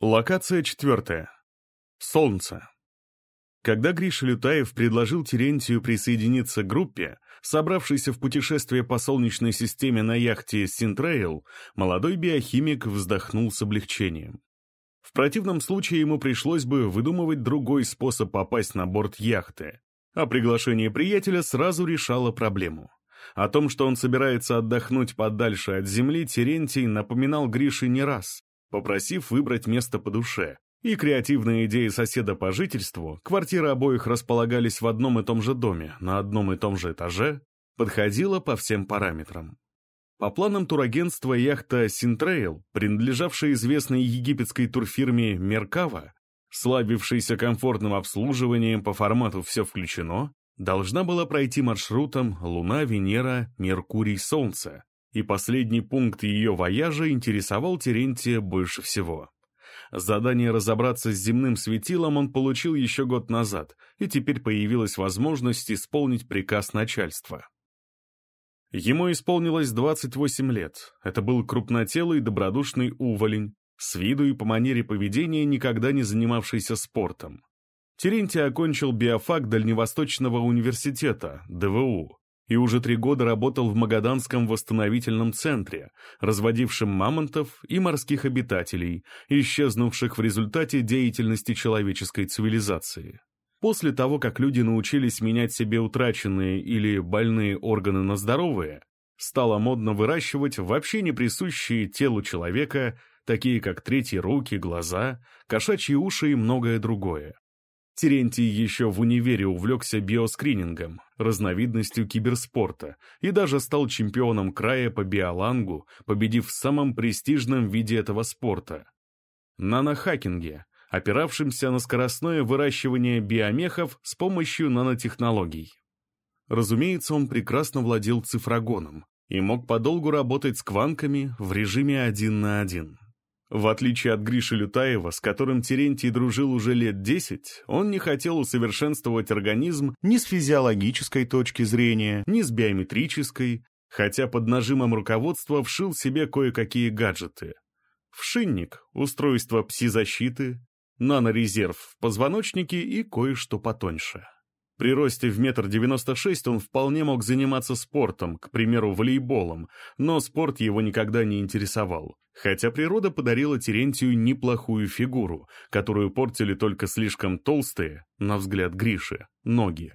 Локация четвертая. Солнце. Когда Гриша Лютаев предложил Терентию присоединиться к группе, собравшейся в путешествие по Солнечной системе на яхте «Синтрейл», молодой биохимик вздохнул с облегчением. В противном случае ему пришлось бы выдумывать другой способ попасть на борт яхты, а приглашение приятеля сразу решало проблему. О том, что он собирается отдохнуть подальше от земли, Терентий напоминал Грише не раз, попросив выбрать место по душе. И креативные идеи соседа по жительству, квартиры обоих располагались в одном и том же доме, на одном и том же этаже, подходила по всем параметрам. По планам турагентства яхта «Синтрейл», принадлежавшая известной египетской турфирме «Меркава», славившейся комфортным обслуживанием по формату «все включено», должна была пройти маршрутом Луна, Венера, Меркурий, Солнце, и последний пункт ее вояжа интересовал Терентия больше всего. Задание разобраться с земным светилом он получил еще год назад, и теперь появилась возможность исполнить приказ начальства. Ему исполнилось 28 лет. Это был крупнотелый добродушный уволень, с виду и по манере поведения никогда не занимавшийся спортом. Терентий окончил биофак Дальневосточного университета, ДВУ, и уже три года работал в Магаданском восстановительном центре, разводившем мамонтов и морских обитателей, исчезнувших в результате деятельности человеческой цивилизации. После того, как люди научились менять себе утраченные или больные органы на здоровые, стало модно выращивать вообще не присущие телу человека, такие как третьи руки, глаза, кошачьи уши и многое другое. Терентий еще в универе увлекся биоскринингом, разновидностью киберспорта, и даже стал чемпионом края по биолангу, победив в самом престижном виде этого спорта — нанохакинге, опиравшимся на скоростное выращивание биомехов с помощью нанотехнологий. Разумеется, он прекрасно владел цифрогоном и мог подолгу работать с кванками в режиме один на один. В отличие от Гриши Лютаева, с которым Терентий дружил уже лет десять, он не хотел усовершенствовать организм ни с физиологической точки зрения, ни с биометрической, хотя под нажимом руководства вшил себе кое-какие гаджеты. Вшинник, устройство пси-защиты, нанорезерв в позвоночнике и кое-что потоньше. При росте в метр девяносто шесть он вполне мог заниматься спортом, к примеру, волейболом, но спорт его никогда не интересовал. Хотя природа подарила Терентию неплохую фигуру, которую портили только слишком толстые, на взгляд Гриши, ноги.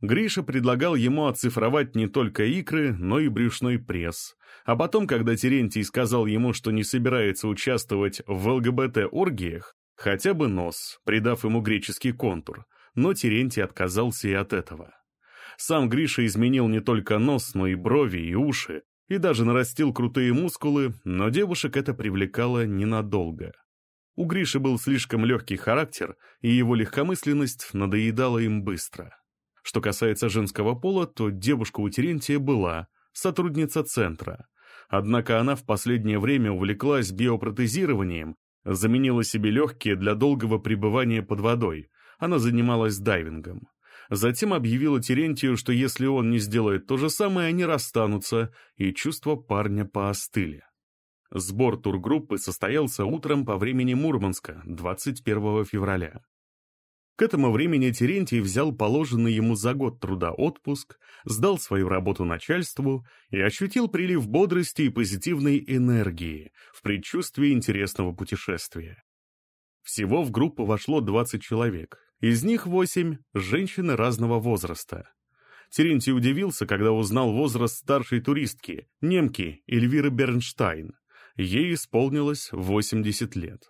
Гриша предлагал ему оцифровать не только икры, но и брюшной пресс. А потом, когда Терентий сказал ему, что не собирается участвовать в ЛГБТ-оргиях, хотя бы нос, придав ему греческий контур, но Терентий отказался и от этого. Сам Гриша изменил не только нос, но и брови, и уши, и даже нарастил крутые мускулы, но девушек это привлекало ненадолго. У Гриши был слишком легкий характер, и его легкомысленность надоедала им быстро. Что касается женского пола, то девушка у Терентия была, сотрудница центра. Однако она в последнее время увлеклась биопротезированием, заменила себе легкие для долгого пребывания под водой, она занималась дайвингом. Затем объявила Терентию, что если он не сделает то же самое, они расстанутся, и чувства парня поостыли. Сбор тургруппы состоялся утром по времени Мурманска, 21 февраля. К этому времени Терентий взял положенный ему за год труда отпуск, сдал свою работу начальству и ощутил прилив бодрости и позитивной энергии в предчувствии интересного путешествия. Всего в группу вошло 20 человек, из них восемь – женщины разного возраста. Терентий удивился, когда узнал возраст старшей туристки, немки Эльвиры Бернштайн. Ей исполнилось 80 лет.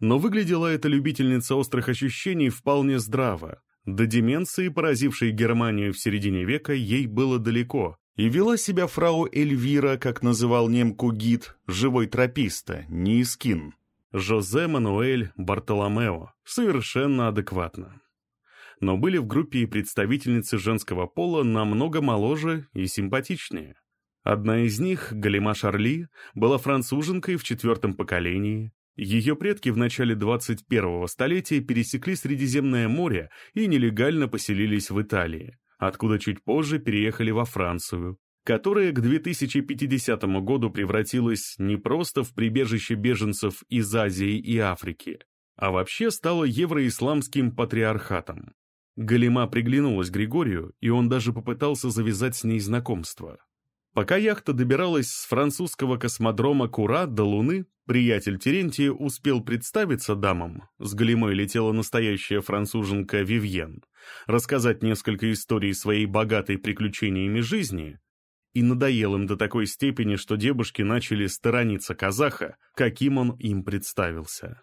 Но выглядела эта любительница острых ощущений вполне здраво. До деменции, поразившей Германию в середине века, ей было далеко, и вела себя фрау Эльвира, как называл немку гид, живой трописта, не искин. Жозе Мануэль Бартоломео совершенно адекватно. Но были в группе и представительницы женского пола намного моложе и симпатичнее. Одна из них, Галима Шарли, была француженкой в четвертом поколении. Ее предки в начале 21-го столетия пересекли Средиземное море и нелегально поселились в Италии, откуда чуть позже переехали во Францию, которая к 2050 году превратилась не просто в прибежище беженцев из Азии и Африки, а вообще стала евроисламским патриархатом. Галима приглянулась Григорию, и он даже попытался завязать с ней знакомство. Пока яхта добиралась с французского космодрома Кура до Луны, приятель Терентия успел представиться дамам, с Галимой летела настоящая француженка Вивьен, рассказать несколько историй своей богатой приключениями жизни, и надоел им до такой степени, что девушки начали сторониться казаха, каким он им представился.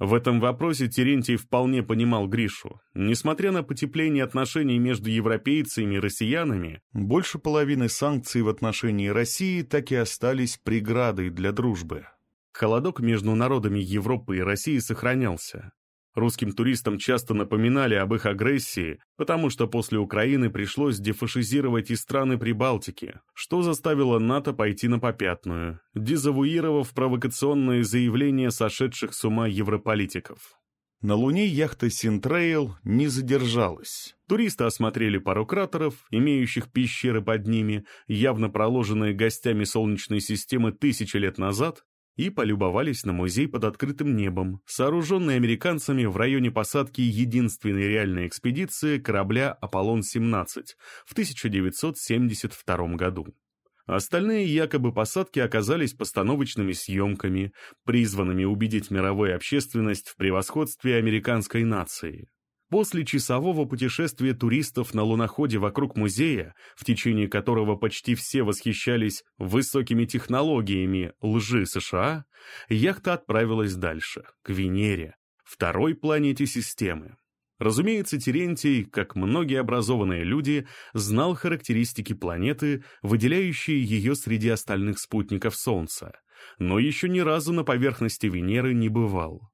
В этом вопросе Терентий вполне понимал Гришу. Несмотря на потепление отношений между европейцами и россиянами, больше половины санкций в отношении России так и остались преградой для дружбы. Холодок между народами Европы и России сохранялся. Русским туристам часто напоминали об их агрессии, потому что после Украины пришлось дефашизировать и страны Прибалтики, что заставило НАТО пойти на попятную, дезавуировав провокационные заявления сошедших с ума европолитиков. На Луне яхта «Синтрейл» не задержалась. Туристы осмотрели пару кратеров, имеющих пещеры под ними, явно проложенные гостями Солнечной системы тысячи лет назад, и полюбовались на музей под открытым небом, сооруженный американцами в районе посадки единственной реальной экспедиции корабля «Аполлон-17» в 1972 году. Остальные якобы посадки оказались постановочными съемками, призванными убедить мировую общественность в превосходстве американской нации. После часового путешествия туристов на луноходе вокруг музея, в течение которого почти все восхищались высокими технологиями лжи США, яхта отправилась дальше, к Венере, второй планете системы. Разумеется, Терентий, как многие образованные люди, знал характеристики планеты, выделяющие ее среди остальных спутников Солнца, но еще ни разу на поверхности Венеры не бывал.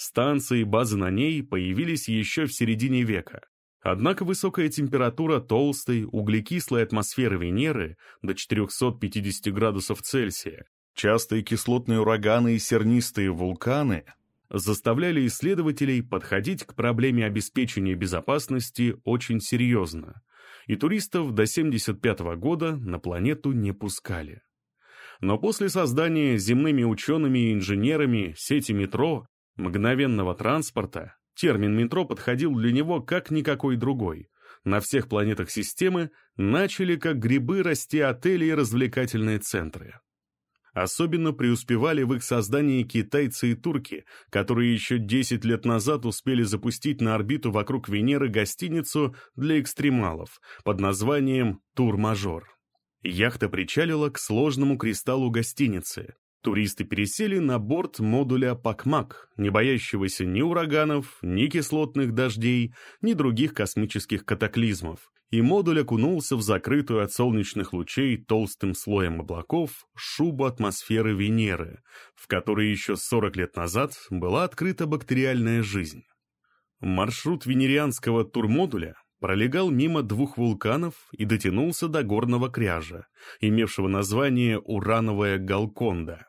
Станции и базы на ней появились еще в середине века. Однако высокая температура толстой, углекислой атмосферы Венеры до 450 градусов Цельсия, частые кислотные ураганы и сернистые вулканы заставляли исследователей подходить к проблеме обеспечения безопасности очень серьезно, и туристов до 1975 года на планету не пускали. Но после создания земными учеными и инженерами сети метро мгновенного транспорта, термин метро подходил для него как никакой другой. На всех планетах системы начали как грибы расти отели и развлекательные центры. Особенно преуспевали в их создании китайцы и турки, которые еще 10 лет назад успели запустить на орбиту вокруг Венеры гостиницу для экстремалов под названием «Тур-мажор». Яхта причалила к сложному кристаллу гостиницы, Туристы пересели на борт модуля «Пакмак», не боящегося ни ураганов, ни кислотных дождей, ни других космических катаклизмов, и модуль окунулся в закрытую от солнечных лучей толстым слоем облаков шубу атмосферы Венеры, в которой еще 40 лет назад была открыта бактериальная жизнь. Маршрут венерианского турмодуля пролегал мимо двух вулканов и дотянулся до горного кряжа, имевшего название Урановая Галконда.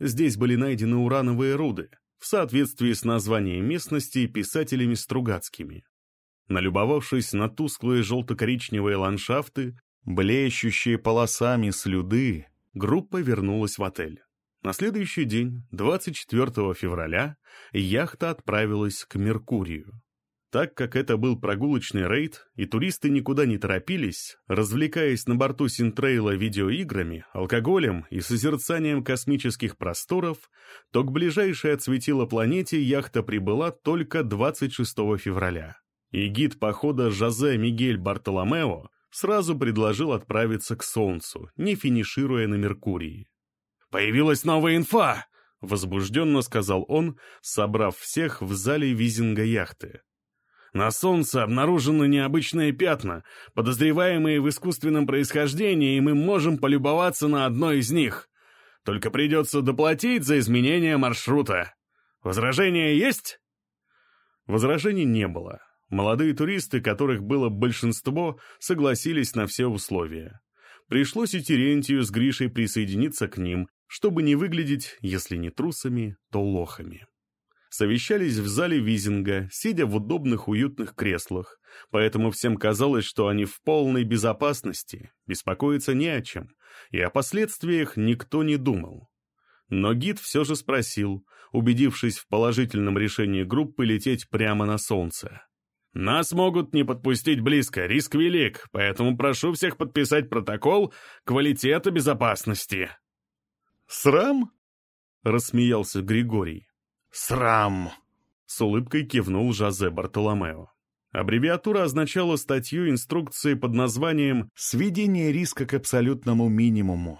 Здесь были найдены урановые руды, в соответствии с названием местности писателями Стругацкими. Налюбовавшись на тусклые желто-коричневые ландшафты, блещущие полосами слюды, группа вернулась в отель. На следующий день, 24 февраля, яхта отправилась к Меркурию. Так как это был прогулочный рейд, и туристы никуда не торопились, развлекаясь на борту Синтрейла видеоиграми, алкоголем и созерцанием космических просторов, то к ближайшей от светила планете яхта прибыла только 26 февраля. И гид похода Жозе Мигель Бартоломео сразу предложил отправиться к Солнцу, не финишируя на Меркурии. «Появилась новая инфа!» — возбужденно сказал он, собрав всех в зале визинга яхты. На Солнце обнаружены необычные пятна, подозреваемые в искусственном происхождении, и мы можем полюбоваться на одно из них. Только придется доплатить за изменение маршрута. Возражения есть? Возражений не было. Молодые туристы, которых было большинство, согласились на все условия. Пришлось и Терентию с Гришей присоединиться к ним, чтобы не выглядеть, если не трусами, то лохами. Совещались в зале Визинга, сидя в удобных уютных креслах, поэтому всем казалось, что они в полной безопасности, беспокоиться не о чем, и о последствиях никто не думал. Но гид все же спросил, убедившись в положительном решении группы лететь прямо на солнце. «Нас могут не подпустить близко, риск велик, поэтому прошу всех подписать протокол квалитета безопасности». «Срам?» — рассмеялся Григорий. «Срам!» — с улыбкой кивнул Жозе Бартоломео. Аббревиатура означала статью инструкции под названием «Сведение риска к абсолютному минимуму».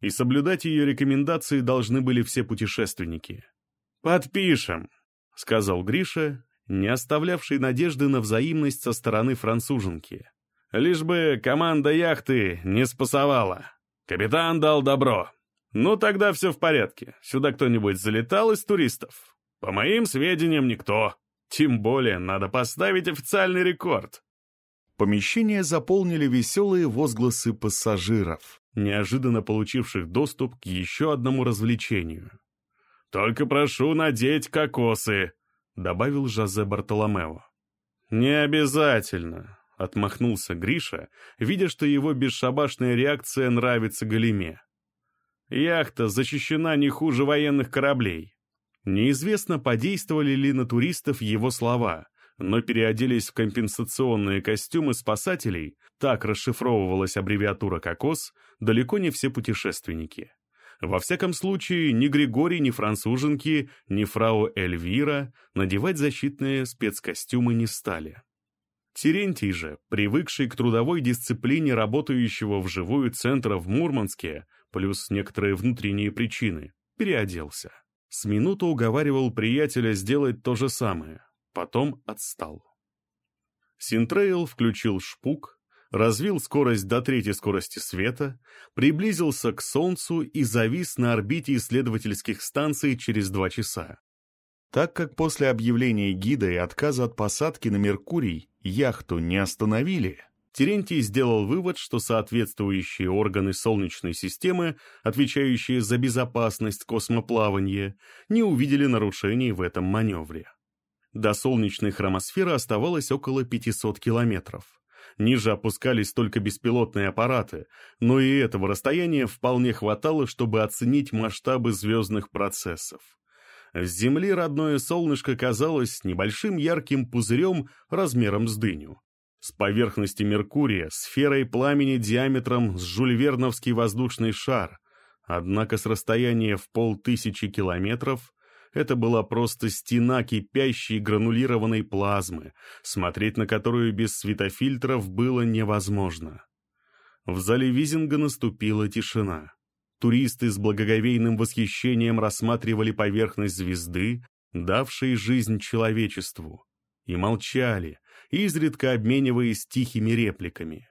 И соблюдать ее рекомендации должны были все путешественники. «Подпишем», — сказал Гриша, не оставлявший надежды на взаимность со стороны француженки. «Лишь бы команда яхты не спасовала. Капитан дал добро. Ну, тогда все в порядке. Сюда кто-нибудь залетал из туристов? По моим сведениям, никто. Тем более, надо поставить официальный рекорд. Помещение заполнили веселые возгласы пассажиров, неожиданно получивших доступ к еще одному развлечению. «Только прошу надеть кокосы», — добавил Жозе Бартоломео. «Не обязательно», — отмахнулся Гриша, видя, что его бесшабашная реакция нравится Галиме. Яхта защищена не хуже военных кораблей. Неизвестно, подействовали ли на туристов его слова, но переоделись в компенсационные костюмы спасателей, так расшифровывалась аббревиатура «КОКОС», далеко не все путешественники. Во всяком случае, ни Григорий, ни француженки, ни фрау Эльвира надевать защитные спецкостюмы не стали. Терентий же, привыкший к трудовой дисциплине работающего вживую центра в Мурманске, плюс некоторые внутренние причины, переоделся. С минуту уговаривал приятеля сделать то же самое, потом отстал. Синтрейл включил шпук, развил скорость до третьей скорости света, приблизился к Солнцу и завис на орбите исследовательских станций через два часа. Так как после объявления гида и отказа от посадки на Меркурий яхту не остановили, Терентий сделал вывод, что соответствующие органы Солнечной системы, отвечающие за безопасность космоплавания, не увидели нарушений в этом маневре. До солнечной хромосферы оставалось около 500 километров. Ниже опускались только беспилотные аппараты, но и этого расстояния вполне хватало, чтобы оценить масштабы звездных процессов. С Земли родное солнышко казалось небольшим ярким пузырем размером с дыню. С поверхности Меркурия сферой пламени диаметром с жульверновский воздушный шар, однако с расстояния в полтысячи километров это была просто стена кипящей гранулированной плазмы, смотреть на которую без светофильтров было невозможно. В зале Визинга наступила тишина. Туристы с благоговейным восхищением рассматривали поверхность звезды, давшей жизнь человечеству, и молчали, изредка обмениваясь тихими репликами.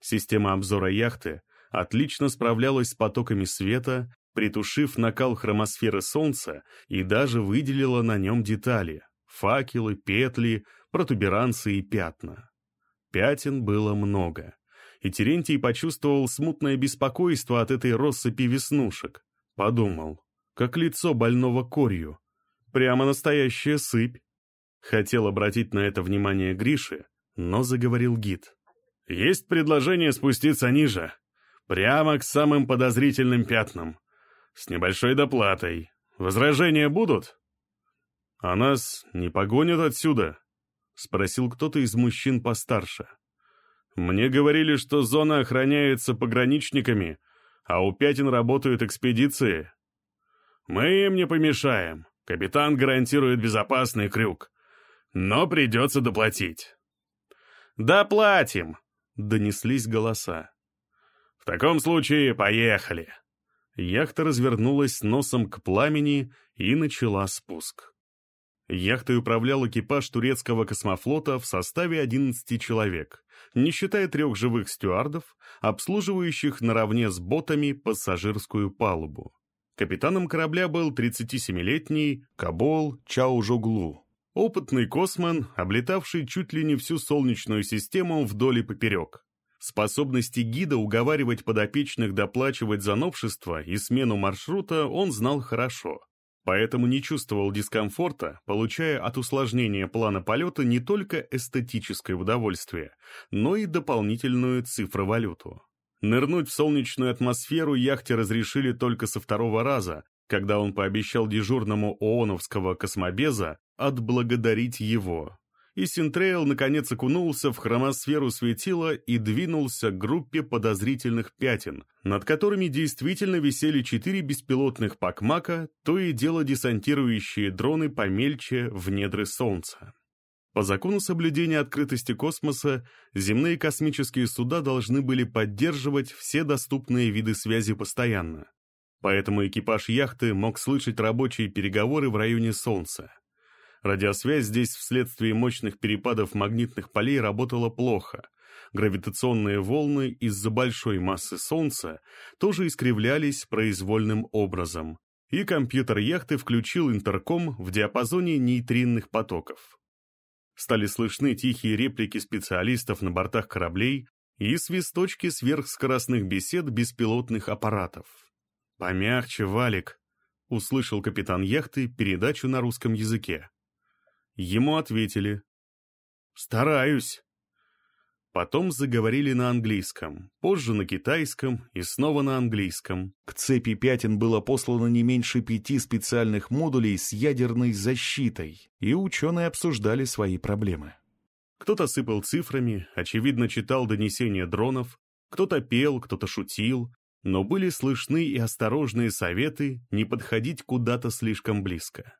Система обзора яхты отлично справлялась с потоками света, притушив накал хромосферы Солнца и даже выделила на нем детали — факелы, петли, протуберанцы и пятна. Пятен было много, и Терентий почувствовал смутное беспокойство от этой россыпи веснушек. Подумал, как лицо больного корью. Прямо настоящая сыпь. Хотел обратить на это внимание Гриши, но заговорил гид. «Есть предложение спуститься ниже, прямо к самым подозрительным пятнам, с небольшой доплатой. Возражения будут?» «А нас не погонят отсюда?» — спросил кто-то из мужчин постарше. «Мне говорили, что зона охраняется пограничниками, а у пятен работают экспедиции». «Мы им не помешаем. Капитан гарантирует безопасный крюк но придется доплатить». «Доплатим!» — донеслись голоса. «В таком случае поехали!» Яхта развернулась носом к пламени и начала спуск. Яхтой управлял экипаж турецкого космофлота в составе 11 человек, не считая трех живых стюардов, обслуживающих наравне с ботами пассажирскую палубу. Капитаном корабля был 37-летний Кабол Чаужоглу. Опытный космон, облетавший чуть ли не всю Солнечную систему вдоль и поперек. Способности гида уговаривать подопечных доплачивать за новшество и смену маршрута он знал хорошо. Поэтому не чувствовал дискомфорта, получая от усложнения плана полета не только эстетическое удовольствие, но и дополнительную цифровалюту. Нырнуть в солнечную атмосферу яхте разрешили только со второго раза, когда он пообещал дежурному ООНовского космобеза отблагодарить его. И Синтрейл наконец окунулся в хромосферу светила и двинулся к группе подозрительных пятен, над которыми действительно висели четыре беспилотных Пакмака, то и дело десантирующие дроны помельче в недры Солнца. По закону соблюдения открытости космоса, земные космические суда должны были поддерживать все доступные виды связи постоянно. Поэтому экипаж яхты мог слышать рабочие переговоры в районе Солнца. Радиосвязь здесь вследствие мощных перепадов магнитных полей работала плохо. Гравитационные волны из-за большой массы Солнца тоже искривлялись произвольным образом, и компьютер яхты включил интерком в диапазоне нейтринных потоков. Стали слышны тихие реплики специалистов на бортах кораблей и свисточки сверхскоростных бесед беспилотных аппаратов. «Помягче, Валик», — услышал капитан яхты передачу на русском языке. Ему ответили «Стараюсь». Потом заговорили на английском, позже на китайском и снова на английском. К цепи пятен было послано не меньше пяти специальных модулей с ядерной защитой, и ученые обсуждали свои проблемы. Кто-то сыпал цифрами, очевидно читал донесения дронов, кто-то пел, кто-то шутил, но были слышны и осторожные советы не подходить куда-то слишком близко.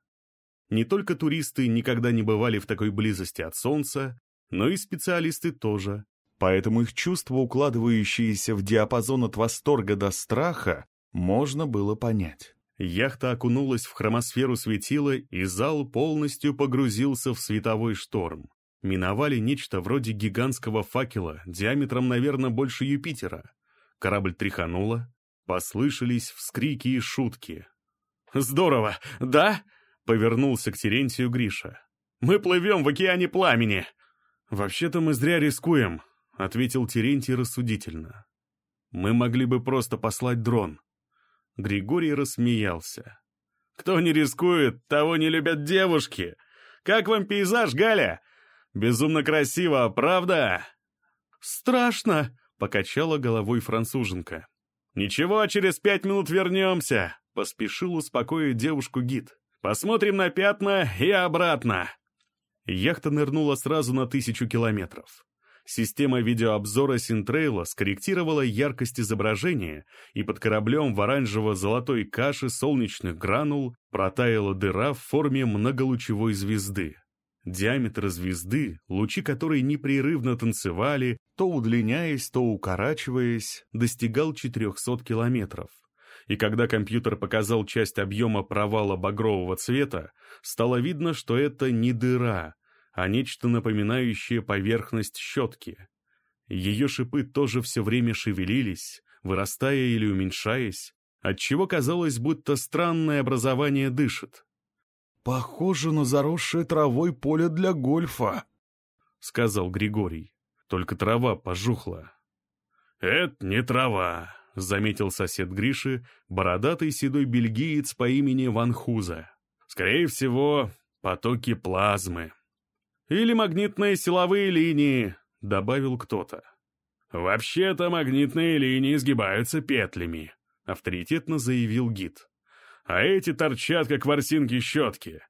Не только туристы никогда не бывали в такой близости от Солнца, но и специалисты тоже. Поэтому их чувства, укладывающиеся в диапазон от восторга до страха, можно было понять. Яхта окунулась в хромосферу светила, и зал полностью погрузился в световой шторм. Миновали нечто вроде гигантского факела, диаметром, наверное, больше Юпитера. Корабль тряхануло, послышались вскрики и шутки. «Здорово, да?» Повернулся к Терентию Гриша. «Мы плывем в океане пламени!» «Вообще-то мы зря рискуем», — ответил Терентий рассудительно. «Мы могли бы просто послать дрон». Григорий рассмеялся. «Кто не рискует, того не любят девушки. Как вам пейзаж, Галя? Безумно красиво, правда?» «Страшно», — покачала головой француженка. «Ничего, через пять минут вернемся», — поспешил успокоить девушку гид. Посмотрим на пятна и обратно. Яхта нырнула сразу на тысячу километров. Система видеообзора Синтрейла скорректировала яркость изображения, и под кораблем в оранжево-золотой каше солнечных гранул протаяла дыра в форме многолучевой звезды. Диаметр звезды, лучи которой непрерывно танцевали, то удлиняясь, то укорачиваясь, достигал 400 километров и когда компьютер показал часть объема провала багрового цвета, стало видно, что это не дыра, а нечто напоминающее поверхность щетки. Ее шипы тоже все время шевелились, вырастая или уменьшаясь, отчего казалось, будто странное образование дышит. «Похоже на заросшее травой поле для гольфа», — сказал Григорий. Только трава пожухла. «Это не трава», — заметил сосед Гриши, бородатый седой бельгиец по имени Ван Хуза. «Скорее всего, потоки плазмы». «Или магнитные силовые линии», — добавил кто-то. «Вообще-то магнитные линии сгибаются петлями», — авторитетно заявил гид. «А эти торчат, как ворсинки щетки.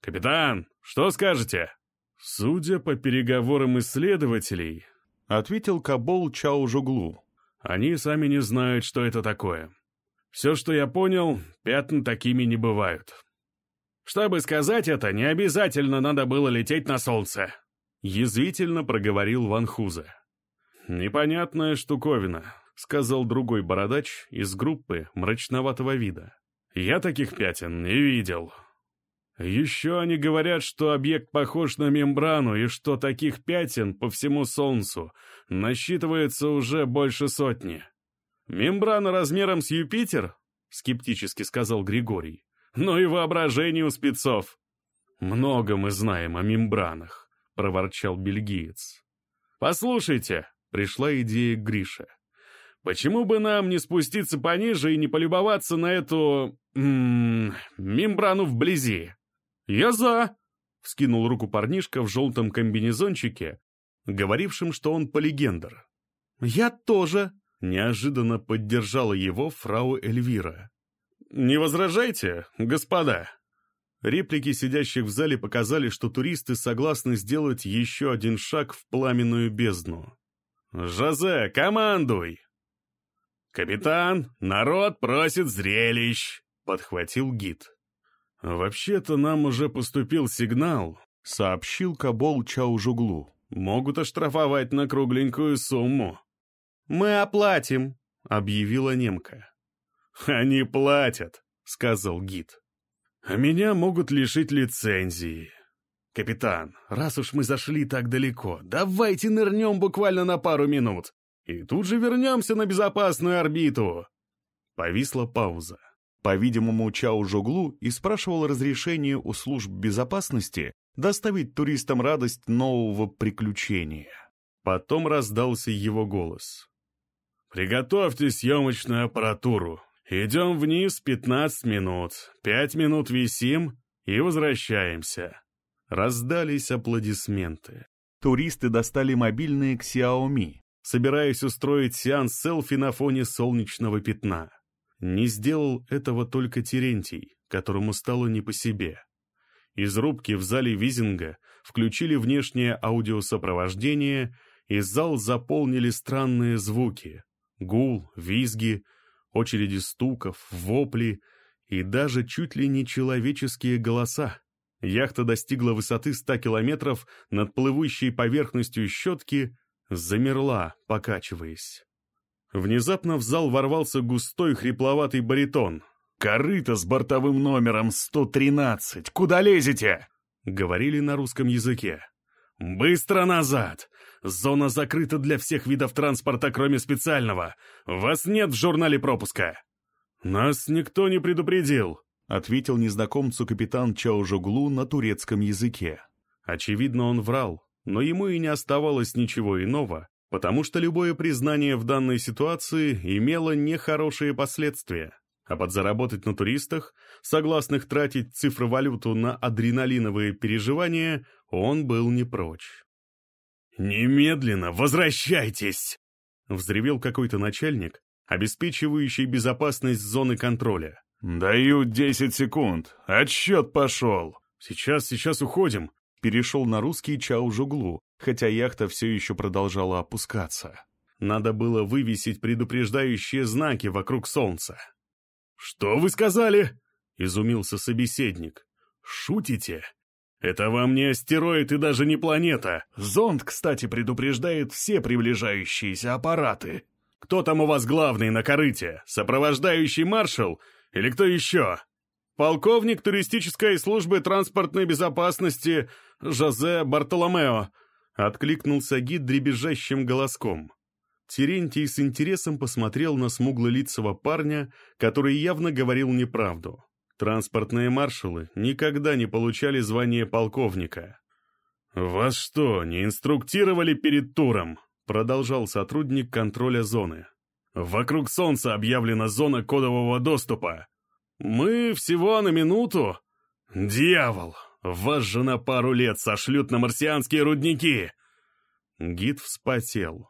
Капитан, что скажете?» «Судя по переговорам исследователей», — ответил Кабол Чао Жуглу, они сами не знают, что это такое. Все, что я понял, пятна такими не бывают. Чтобы сказать это, не обязательно надо было лететь на солнце. Язвительно проговорил Ван Хузе. «Непонятная штуковина», — сказал другой бородач из группы мрачноватого вида. «Я таких пятен не видел». Еще они говорят, что объект похож на мембрану и что таких пятен по всему Солнцу насчитывается уже больше сотни. «Мембрана размером с Юпитер?» — скептически сказал Григорий. «Ну и воображение у спецов!» «Много мы знаем о мембранах», — проворчал бельгиец. «Послушайте», — пришла идея Гриша. почему бы нам не спуститься пониже и не полюбоваться на эту... М -м, мембрану вблизи?» «Я за!» — вскинул руку парнишка в желтом комбинезончике, говорившим, что он полигендер. «Я тоже!» — неожиданно поддержала его фрау Эльвира. «Не возражайте, господа!» Реплики сидящих в зале показали, что туристы согласны сделать еще один шаг в пламенную бездну. «Жозе, командуй!» «Капитан, народ просит зрелищ!» — подхватил гид. «Вообще-то нам уже поступил сигнал», — сообщил Кабол Чаужуглу. «Могут оштрафовать на кругленькую сумму». «Мы оплатим», — объявила немка. «Они платят», — сказал гид. «А меня могут лишить лицензии». «Капитан, раз уж мы зашли так далеко, давайте нырнем буквально на пару минут, и тут же вернемся на безопасную орбиту». Повисла пауза. По-видимому, Чао Жуглу и спрашивал разрешение у служб безопасности доставить туристам радость нового приключения. Потом раздался его голос. «Приготовьте съемочную аппаратуру. Идем вниз 15 минут, 5 минут висим и возвращаемся». Раздались аплодисменты. Туристы достали мобильные Xiaomi, собираясь устроить сеанс селфи на фоне солнечного пятна. Не сделал этого только Терентий, которому стало не по себе. Из рубки в зале Визинга включили внешнее аудиосопровождение, и зал заполнили странные звуки — гул, визги, очереди стуков, вопли и даже чуть ли не человеческие голоса. Яхта достигла высоты 100 километров над плывущей поверхностью щетки, замерла, покачиваясь. Внезапно в зал ворвался густой хрипловатый баритон. «Корыто с бортовым номером 113! Куда лезете?» Говорили на русском языке. «Быстро назад! Зона закрыта для всех видов транспорта, кроме специального. Вас нет в журнале пропуска!» «Нас никто не предупредил», — ответил незнакомцу капитан Чаужуглу на турецком языке. Очевидно, он врал, но ему и не оставалось ничего иного, потому что любое признание в данной ситуации имело нехорошие последствия, а подзаработать на туристах, согласных тратить цифровалюту на адреналиновые переживания, он был не прочь. «Немедленно возвращайтесь!» — взревел какой-то начальник, обеспечивающий безопасность зоны контроля. «Даю десять секунд. Отсчет пошел!» «Сейчас, сейчас уходим!» Перешел на русский Чао Жуглу, хотя яхта все еще продолжала опускаться. Надо было вывесить предупреждающие знаки вокруг солнца. «Что вы сказали?» — изумился собеседник. «Шутите? Это вам не астероид и даже не планета. Зонд, кстати, предупреждает все приближающиеся аппараты. Кто там у вас главный на корыте? Сопровождающий маршал? Или кто еще?» «Полковник туристической службы транспортной безопасности Жозе Бартоломео», Откликнулся гид дребезжащим голоском. Терентий с интересом посмотрел на смуглолицего парня, который явно говорил неправду. Транспортные маршалы никогда не получали звание полковника. «Вас что, не инструктировали перед туром?» продолжал сотрудник контроля зоны. «Вокруг Солнца объявлена зона кодового доступа. Мы всего на минуту...» «Дьявол! Вас же на пару лет сошлют на марсианские рудники!» Гид вспотел.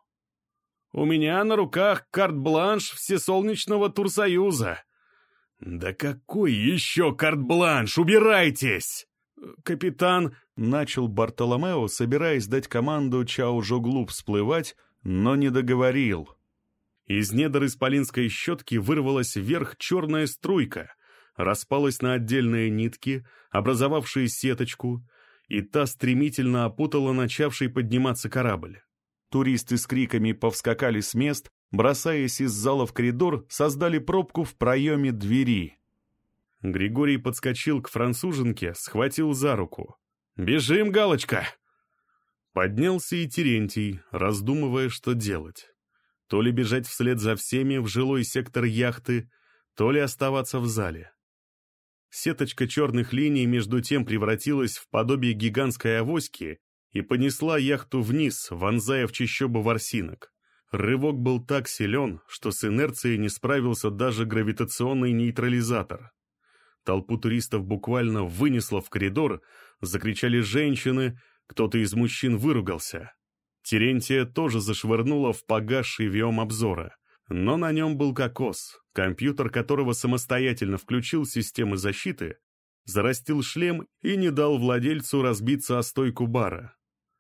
«У меня на руках карт-бланш Всесолнечного Турсоюза». «Да какой еще карт-бланш? Убирайтесь!» «Капитан...» — начал Бартоломео, собираясь дать команду Чао Жоглу всплывать, но не договорил. Из недр исполинской щетки вырвалась вверх черная струйка, распалась на отдельные нитки, образовавшие сеточку, и та стремительно опутала начавший подниматься корабль. Туристы с криками повскакали с мест, бросаясь из зала в коридор, создали пробку в проеме двери. Григорий подскочил к француженке, схватил за руку. «Бежим, Галочка!» Поднялся и Терентий, раздумывая, что делать. То ли бежать вслед за всеми в жилой сектор яхты, то ли оставаться в зале. Сеточка черных линий между тем превратилась в подобие гигантской авоськи и понесла яхту вниз, вонзая в чащобу ворсинок. Рывок был так силен, что с инерцией не справился даже гравитационный нейтрализатор. Толпу туристов буквально вынесло в коридор, закричали женщины, кто-то из мужчин выругался. Терентия тоже зашвырнула в погасший виом обзора. Но на нем был кокос, компьютер которого самостоятельно включил системы защиты, зарастил шлем и не дал владельцу разбиться о стойку бара.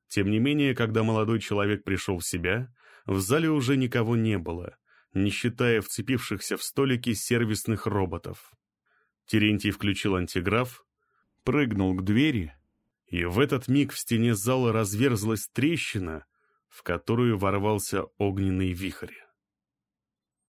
Тем не менее, когда молодой человек пришел в себя, в зале уже никого не было, не считая вцепившихся в столики сервисных роботов. Терентий включил антиграф, прыгнул к двери, и в этот миг в стене зала разверзлась трещина, в которую ворвался огненный вихрь.